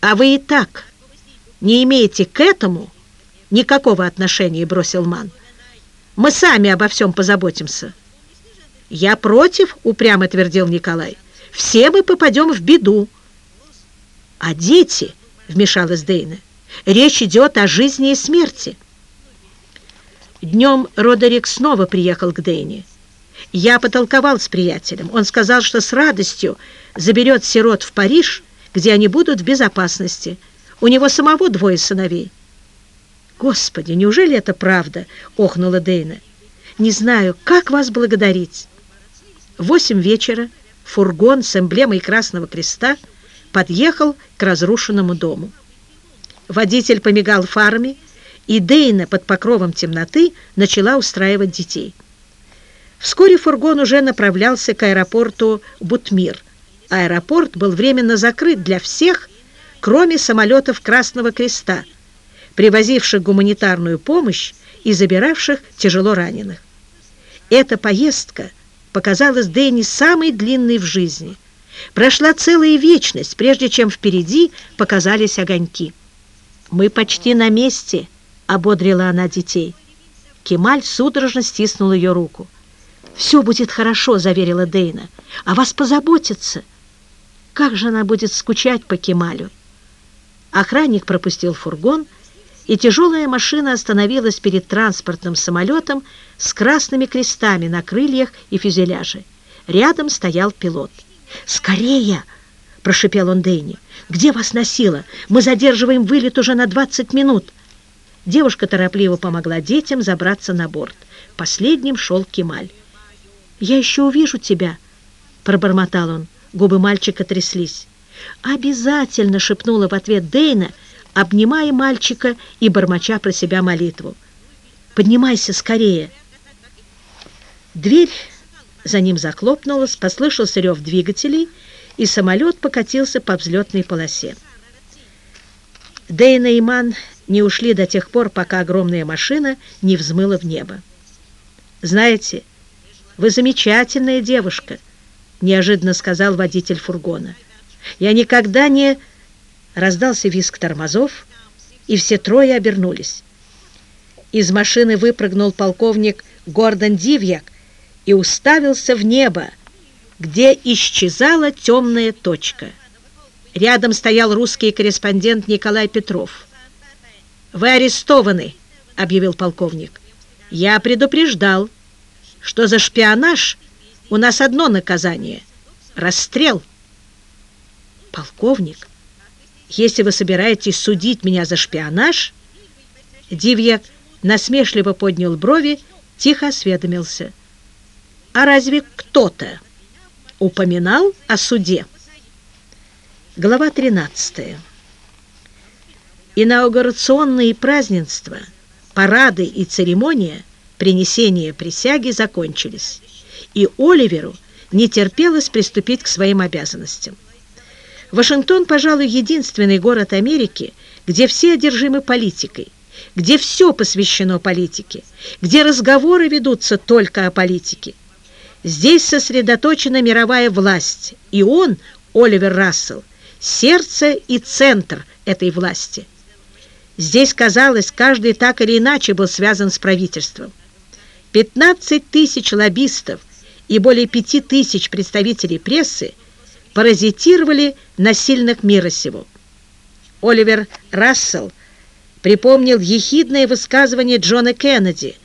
А вы и так не имеете к этому никакого отношения, бросил Ман. Мы сами обо всем позаботимся. Я против, упрямо твердил Николай. Все мы попадем в беду. А дети, вмешалась Дейна, речь идет о жизни и смерти. Днем Родерик снова приехал к Дейне. Я потолковал с приятелем. Он сказал, что с радостью заберет сирот в Париж, где они будут в безопасности. У него самого двое сыновей. «Господи, неужели это правда?» — охнула Дейна. «Не знаю, как вас благодарить». В восемь вечера фургон с эмблемой Красного Креста подъехал к разрушенному дому. Водитель помигал фарами, и Дейна под покровом темноты начала устраивать детей. Вскоре фургон уже направлялся к аэропорту Бутмир. Аэропорт был временно закрыт для всех, кроме самолетов Красного Креста, привозивших гуманитарную помощь и забиравших тяжело раненых. Эта поездка показалась Дэнни самой длинной в жизни. Прошла целая вечность, прежде чем впереди показались огоньки. «Мы почти на месте», — ободрила она детей. Кемаль судорожно стиснул ее руку. «Все будет хорошо», — заверила Дейна. «О вас позаботятся». Как же она будет скучать по Кемалю? Охранник пропустил фургон, и тяжелая машина остановилась перед транспортным самолетом с красными крестами на крыльях и фюзеляже. Рядом стоял пилот. «Скорее!» — прошипел он Дейне. «Где вас носило? Мы задерживаем вылет уже на 20 минут». Девушка торопливо помогла детям забраться на борт. Последним шел Кемаль. «Я еще увижу тебя», — пробормотал он. Губы мальчика тряслись. «Обязательно!» — шепнула в ответ Дейна, обнимая мальчика и бормоча про себя молитву. «Поднимайся скорее!» Дверь за ним захлопнулась, послышался рев двигателей, и самолет покатился по взлетной полосе. Дейна и Ман не ушли до тех пор, пока огромная машина не взмыла в небо. «Знаете, вы замечательная девушка», — неожиданно сказал водитель фургона. «Я никогда не...» Раздался визг тормозов, и все трое обернулись. Из машины выпрыгнул полковник Гордон Дивьяк и уставился в небо, где исчезала темная точка. Рядом стоял русский корреспондент Николай Петров. «Вы арестованы», — объявил полковник. «Я предупреждал» что за шпионаж у нас одно наказание — расстрел. Полковник, если вы собираетесь судить меня за шпионаж, Дивьяк насмешливо поднял брови, тихо осведомился. А разве кто-то упоминал о суде? Глава 13. Инаугурационные празднества, парады и церемония принесения присяги закончились, и Оливеру не терпелось приступить к своим обязанностям. Вашингтон, пожалуй, единственный город Америки, где все одержимы политикой, где все посвящено политике, где разговоры ведутся только о политике. Здесь сосредоточена мировая власть, и он, Оливер Рассел, сердце и центр этой власти. Здесь, казалось, каждый так или иначе был связан с правительством. 15 тысяч лоббистов и более 5 тысяч представителей прессы паразитировали на сильных мира сего. Оливер Рассел припомнил ехидное высказывание Джона Кеннеди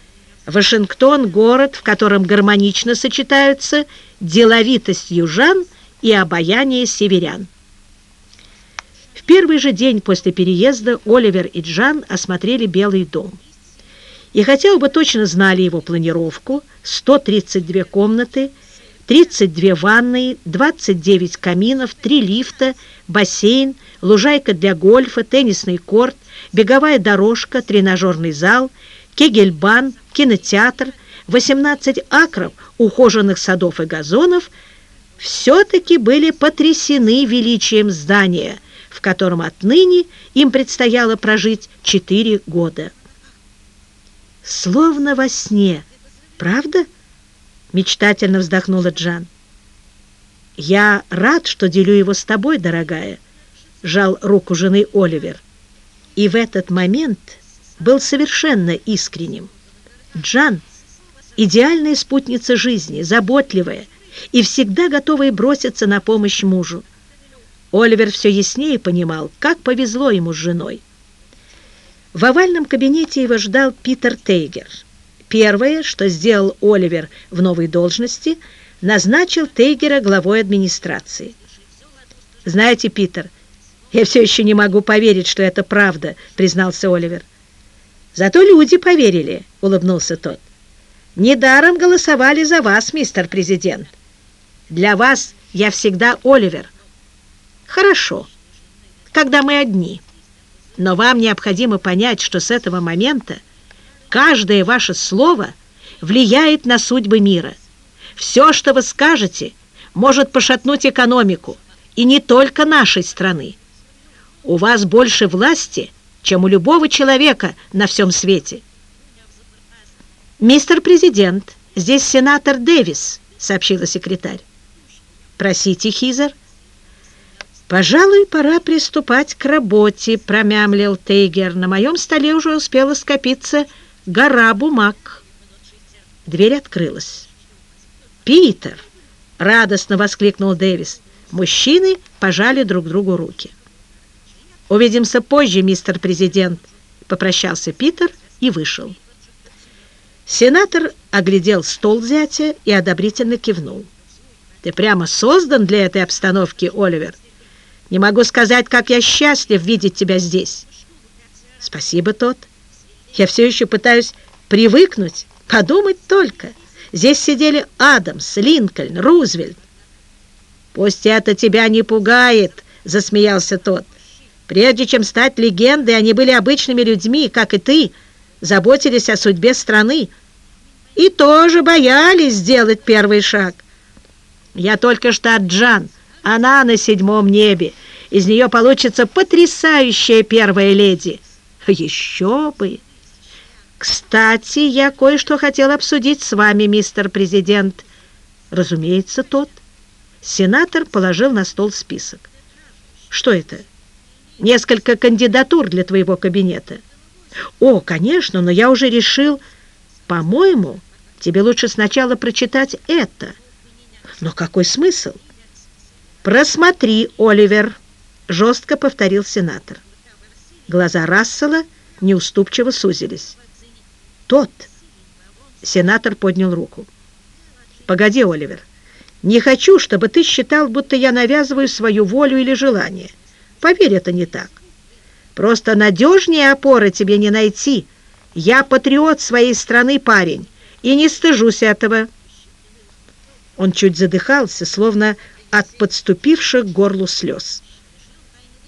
«Вашингтон – город, в котором гармонично сочетаются деловитость южан и обаяние северян». Первый же день после переезда Оливер и Джан осмотрели Белый дом. И хотя оба точно знали его планировку, 132 комнаты, 32 ванны, 29 каминов, 3 лифта, бассейн, лужайка для гольфа, теннисный корт, беговая дорожка, тренажерный зал, кегельбан, кинотеатр, 18 акров ухоженных садов и газонов все-таки были потрясены величием здания, в котором отныне им предстояло прожить 4 года. Словно во сне, правда? Мечтательно вздохнула Джан. «Я рад, что делю его с тобой, дорогая», — жал руку жены Оливер. И в этот момент был совершенно искренним. Джан — идеальная спутница жизни, заботливая и всегда готовая броситься на помощь мужу. Оливер все яснее понимал, как повезло ему с женой. В овальном кабинете его ждал Питер Тейгер — Первое, что сделал Оливер в новой должности, назначил Тейгера главой администрации. «Знаете, Питер, я все еще не могу поверить, что это правда», — признался Оливер. «Зато люди поверили», — улыбнулся тот. «Недаром голосовали за вас, мистер президент. Для вас я всегда Оливер». «Хорошо, когда мы одни. Но вам необходимо понять, что с этого момента Каждое ваше слово влияет на судьбы мира. Все, что вы скажете, может пошатнуть экономику, и не только нашей страны. У вас больше власти, чем у любого человека на всем свете. «Мистер президент, здесь сенатор Дэвис», — сообщила секретарь. «Просите, Хизер». «Пожалуй, пора приступать к работе», — промямлил Тейгер. «На моем столе уже успела скопиться гора бумаг. Дверь открылась. «Питер!» — радостно воскликнул Дэвис. Мужчины пожали друг другу руки. «Увидимся позже, мистер президент», — попрощался Питер и вышел. Сенатор оглядел стол зятя и одобрительно кивнул. «Ты прямо создан для этой обстановки, Оливер. Не могу сказать, как я счастлив видеть тебя здесь». «Спасибо, тот». Я все еще пытаюсь привыкнуть, подумать только. Здесь сидели Адамс, Линкольн, Рузвельт. «Пусть это тебя не пугает», — засмеялся тот. «Прежде чем стать легендой, они были обычными людьми, как и ты, заботились о судьбе страны и тоже боялись сделать первый шаг. Я только что от Джан, она на седьмом небе. Из нее получится потрясающая первая леди. Еще бы!» «Кстати, я кое-что хотел обсудить с вами, мистер президент». «Разумеется, тот». Сенатор положил на стол список. «Что это?» «Несколько кандидатур для твоего кабинета». «О, конечно, но я уже решил...» «По-моему, тебе лучше сначала прочитать это». «Но какой смысл?» «Просмотри, Оливер», — жестко повторил сенатор. Глаза Рассела неуступчиво сузились тот. Сенатор поднял руку. Погоди, Оливер. Не хочу, чтобы ты считал, будто я навязываю свою волю или желание. Поверь, это не так. Просто надежнее опоры тебе не найти. Я патриот своей страны, парень, и не стыжусь этого. Он чуть задыхался, словно от подступивших к горлу слез.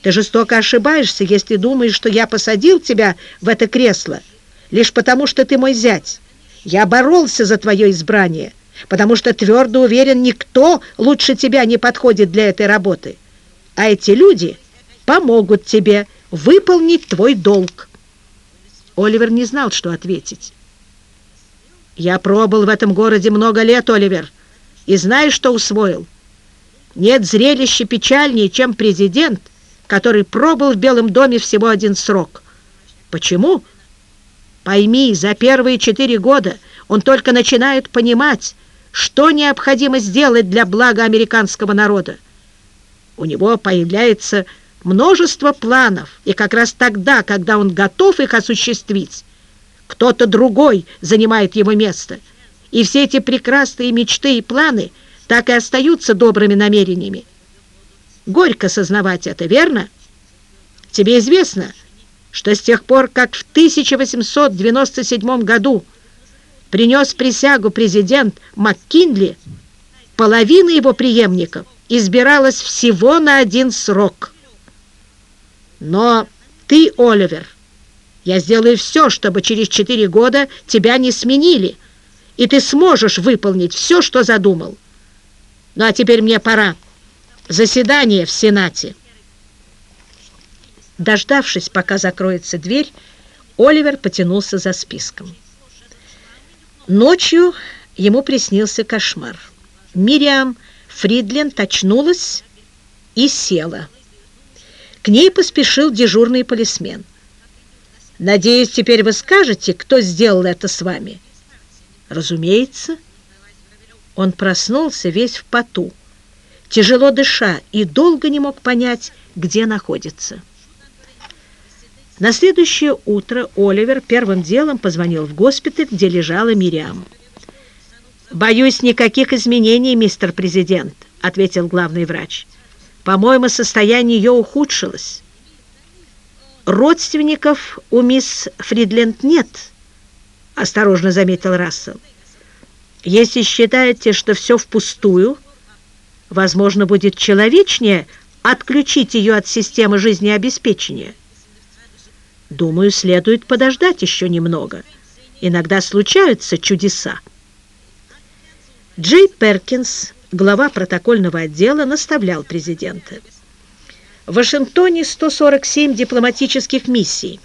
Ты жестоко ошибаешься, если думаешь, что я посадил тебя в это кресло, лишь потому, что ты мой зять. Я боролся за твое избрание, потому что твердо уверен, никто лучше тебя не подходит для этой работы. А эти люди помогут тебе выполнить твой долг». Оливер не знал, что ответить. «Я пробыл в этом городе много лет, Оливер, и знаешь, что усвоил? Нет зрелища печальнее, чем президент, который пробыл в Белом доме всего один срок. Почему?» Пойми, за первые четыре года он только начинает понимать, что необходимо сделать для блага американского народа. У него появляется множество планов, и как раз тогда, когда он готов их осуществить, кто-то другой занимает его место. И все эти прекрасные мечты и планы так и остаются добрыми намерениями. Горько сознавать это, верно? Тебе известно, что с тех пор, как в 1897 году принес присягу президент МакКинли, половина его преемников избиралась всего на один срок. Но ты, Оливер, я сделаю все, чтобы через четыре года тебя не сменили, и ты сможешь выполнить все, что задумал. Ну а теперь мне пора. Заседание в Сенате. Дождавшись, пока закроется дверь, Оливер потянулся за списком. Ночью ему приснился кошмар. Мириам Фридленд очнулась и села. К ней поспешил дежурный полисмен. «Надеюсь, теперь вы скажете, кто сделал это с вами?» «Разумеется». Он проснулся весь в поту, тяжело дыша, и долго не мог понять, где находится. На следующее утро Оливер первым делом позвонил в госпиталь, где лежала Мириам. «Боюсь, никаких изменений, мистер президент», — ответил главный врач. «По-моему, состояние ее ухудшилось». «Родственников у мисс Фридленд нет», — осторожно заметил Рассел. «Если считаете, что все впустую, возможно, будет человечнее отключить ее от системы жизнеобеспечения». Думаю, следует подождать еще немного. Иногда случаются чудеса. Джей Перкинс, глава протокольного отдела, наставлял президента. В Вашингтоне 147 дипломатических миссий.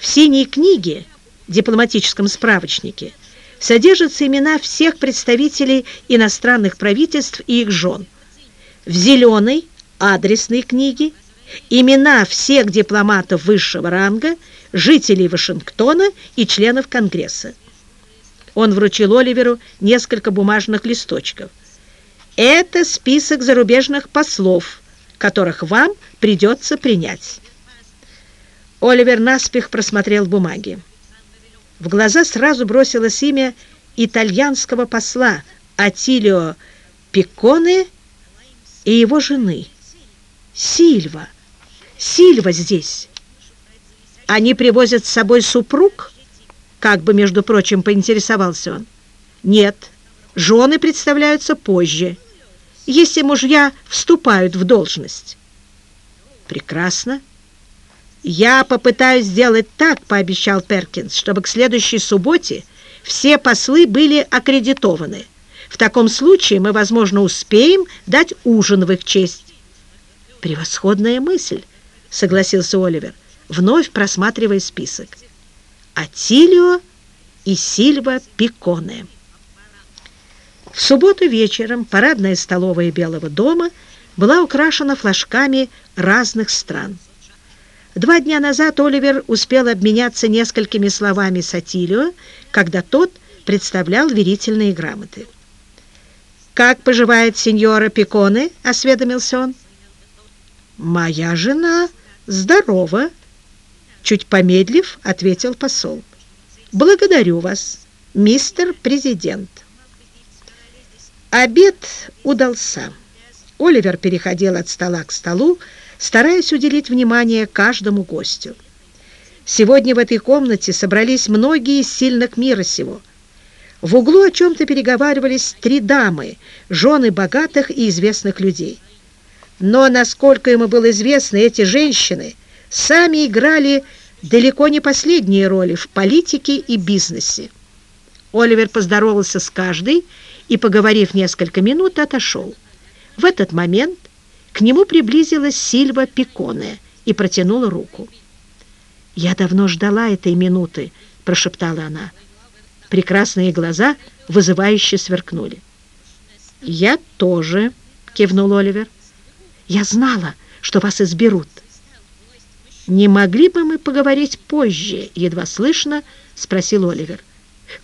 В «Синей книге» дипломатическом справочнике содержатся имена всех представителей иностранных правительств и их жен. В «Зеленой» адресной книге имена всех дипломатов высшего ранга, жителей Вашингтона и членов Конгресса. Он вручил Оливеру несколько бумажных листочков. «Это список зарубежных послов, которых вам придется принять». Оливер наспех просмотрел бумаги. В глаза сразу бросилось имя итальянского посла Атилио Пикконе и его жены Сильва. Сильва здесь. Они привозят с собой супруг? Как бы, между прочим, поинтересовался он. Нет, жены представляются позже, если мужья вступают в должность. Прекрасно. Я попытаюсь сделать так, пообещал Перкинс, чтобы к следующей субботе все послы были аккредитованы. В таком случае мы, возможно, успеем дать ужин в их честь. Превосходная мысль. — согласился Оливер, вновь просматривая список. Атилио и Сильва Пиконе. В субботу вечером парадная столовая Белого дома была украшена флажками разных стран. Два дня назад Оливер успел обменяться несколькими словами с Атилио, когда тот представлял верительные грамоты. «Как поживает сеньора Пиконе?» — осведомился он. «Моя жена здорова», — чуть помедлив, ответил посол. «Благодарю вас, мистер президент». Обед удался. Оливер переходил от стола к столу, стараясь уделить внимание каждому гостю. Сегодня в этой комнате собрались многие из сильных мира сего. В углу о чем-то переговаривались три дамы, жены богатых и известных людей. Но, насколько ему было известно, эти женщины сами играли далеко не последние роли в политике и бизнесе. Оливер поздоровался с каждой и, поговорив несколько минут, отошел. В этот момент к нему приблизилась Сильва Пиконе и протянула руку. «Я давно ждала этой минуты», — прошептала она. Прекрасные глаза вызывающе сверкнули. «Я тоже», — кивнул Оливер. Я знала, что вас изберут. «Не могли бы мы поговорить позже?» — едва слышно спросил Оливер.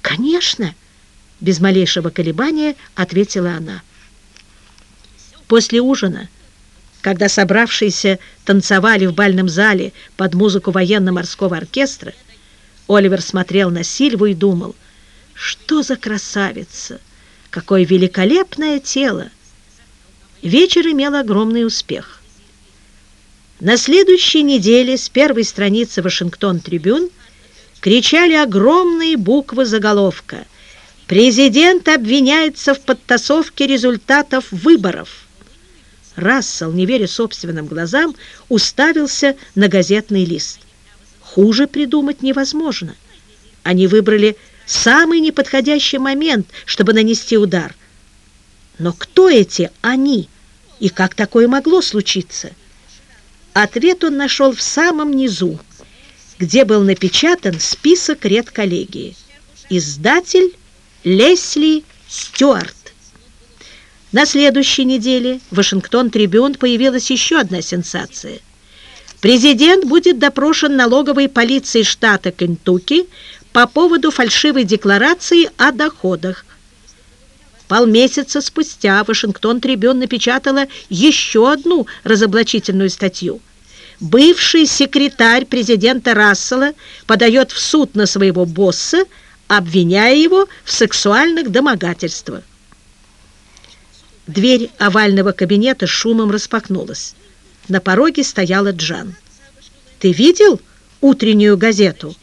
«Конечно!» — без малейшего колебания ответила она. После ужина, когда собравшиеся танцевали в бальном зале под музыку военно-морского оркестра, Оливер смотрел на Сильву и думал, что за красавица, какое великолепное тело! вечер имел огромный успех. На следующей неделе с первой страницы «Вашингтон Трибюн» кричали огромные буквы заголовка Президент обвиняется в подтасовке результатов выборов. Рассел, не веря собственным глазам, уставился на газетный лист. Хуже придумать невозможно. Они выбрали самый неподходящий момент, чтобы нанести удар. Но кто эти «они» и как такое могло случиться? Ответ он нашел в самом низу, где был напечатан список редколлегии. Издатель Лесли Стюарт. На следующей неделе в Вашингтон Трибюн появилась еще одна сенсация. Президент будет допрошен налоговой полицией штата Кентукки по поводу фальшивой декларации о доходах. Полмесяца спустя Вашингтон Трибюн напечатала еще одну разоблачительную статью. Бывший секретарь президента Рассела подает в суд на своего босса, обвиняя его в сексуальных домогательствах. Дверь овального кабинета шумом распахнулась. На пороге стояла Джан. «Ты видел утреннюю газету?»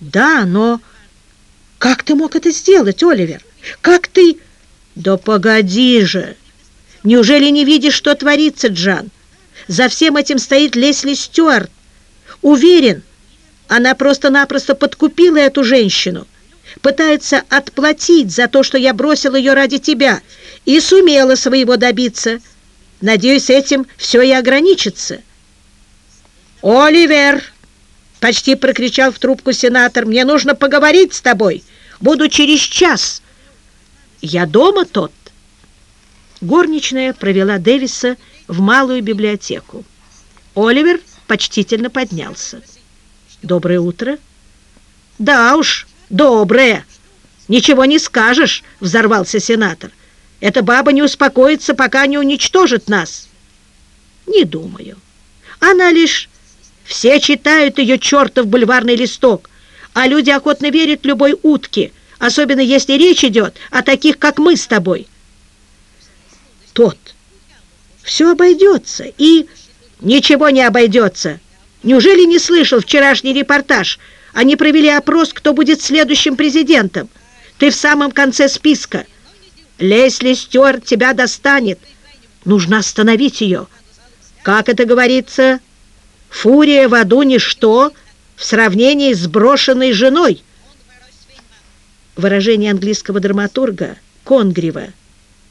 «Да, но как ты мог это сделать, Оливер? Как ты...» «Да погоди же! Неужели не видишь, что творится, Джан? За всем этим стоит Лесли Стюарт. Уверен, она просто-напросто подкупила эту женщину, пытается отплатить за то, что я бросил ее ради тебя, и сумела своего добиться. Надеюсь, этим все и ограничится». «Оливер!» Почти прокричал в трубку сенатор. «Мне нужно поговорить с тобой. Буду через час». «Я дома тот?» Горничная провела Дэвиса в малую библиотеку. Оливер почтительно поднялся. «Доброе утро». «Да уж, доброе. Ничего не скажешь», — взорвался сенатор. «Эта баба не успокоится, пока не уничтожит нас». «Не думаю. Она лишь все читают ее чертов бульварный листок, а люди охотно верят любой утке, особенно если речь идет о таких, как мы с тобой. Тот. Все обойдется, и... Ничего не обойдется. Неужели не слышал вчерашний репортаж? Они провели опрос, кто будет следующим президентом. Ты в самом конце списка. Лесли Стюарт тебя достанет. Нужно остановить ее. Как это говорится... Фурия в аду ничто в сравнении с брошенной женой. Выражение английского драматурга Конгрева.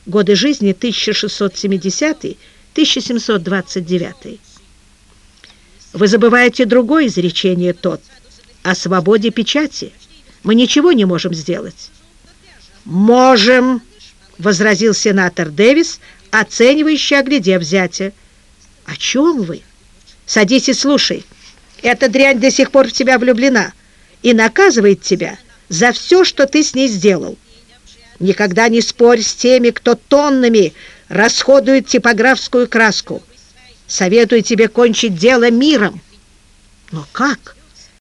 Годы жизни 1670-1729. Вы забываете другое изречение тот о свободе печати. Мы ничего не можем сделать. «Можем!» — возразил сенатор Дэвис, оценивающий оглядев зятя. «О чем вы?» Садись и слушай. Эта дрянь до сих пор в тебя влюблена и наказывает тебя за все, что ты с ней сделал. Никогда не спорь с теми, кто тоннами расходует типографскую краску. Советую тебе кончить дело миром. Но как?